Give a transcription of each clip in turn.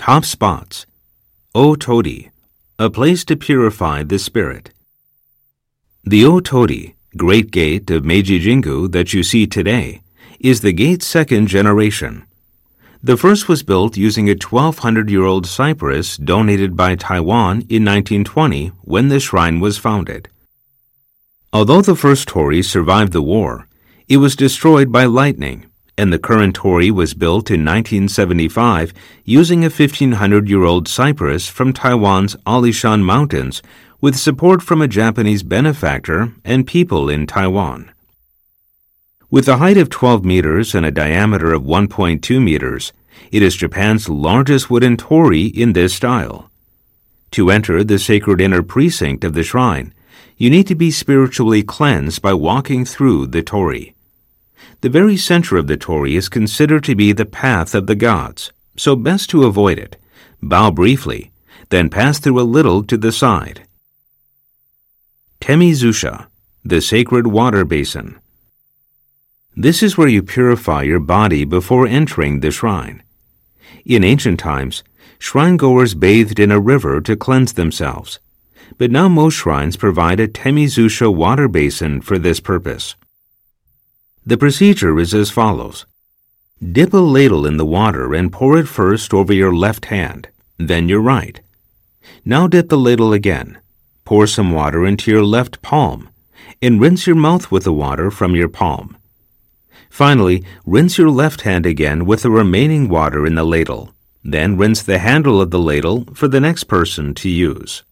Top spots. Otorii, a place to purify the spirit. The Otorii, Great Gate of Meiji Jingu that you see today, is the gate's second generation. The first was built using a 1200 year old cypress donated by Taiwan in 1920 when the shrine was founded. Although the first torii survived the war, it was destroyed by lightning, and the current torii was built in 1975 using a 1500 year old cypress from Taiwan's Alishan Mountains with support from a Japanese benefactor and people in Taiwan. With a height of 12 meters and a diameter of 1.2 meters, it is Japan's largest wooden torii in this style. To enter the sacred inner precinct of the shrine, you need to be spiritually cleansed by walking through the torii. The very center of the torii is considered to be the path of the gods, so best to avoid it. Bow briefly, then pass through a little to the side. Temizusha, the sacred water basin. This is where you purify your body before entering the shrine. In ancient times, shrine goers bathed in a river to cleanse themselves, but now most shrines provide a temizusha water basin for this purpose. The procedure is as follows. Dip a ladle in the water and pour it first over your left hand, then your right. Now dip the ladle again. Pour some water into your left palm, and rinse your mouth with the water from your palm. Finally, rinse your left hand again with the remaining water in the ladle. Then rinse the handle of the ladle for the next person to use.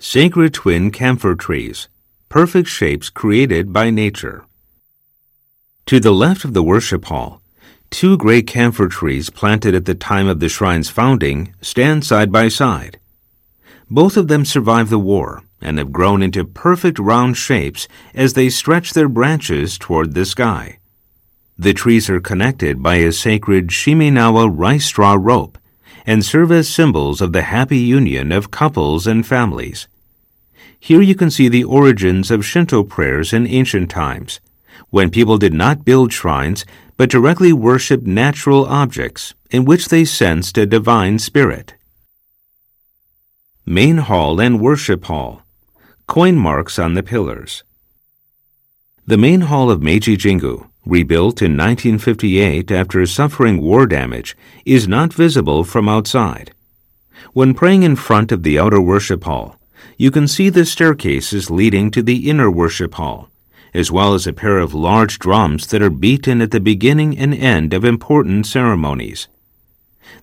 Sacred Twin Camphor Trees Perfect shapes created by nature. To the left of the worship hall, two great camphor trees planted at the time of the shrine's founding stand side by side. Both of them survived the war and have grown into perfect round shapes as they stretch their branches toward the sky. The trees are connected by a sacred Shimenawa rice straw rope and serve as symbols of the happy union of couples and families. Here you can see the origins of Shinto prayers in ancient times, when people did not build shrines but directly worshiped natural objects in which they sensed a divine spirit. Main Hall and Worship Hall Coin marks on the pillars. The main hall of Meiji Jingu, rebuilt in 1958 after suffering war damage, is not visible from outside. When praying in front of the outer worship hall, you can see the staircases leading to the inner worship hall, as well as a pair of large drums that are beaten at the beginning and end of important ceremonies.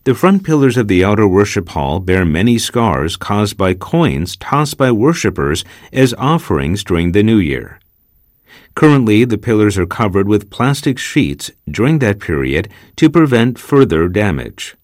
The front pillars of the outer worship hall bear many scars caused by coins tossed by worshippers as offerings during the new year. Currently, the pillars are covered with plastic sheets during that period to prevent further damage.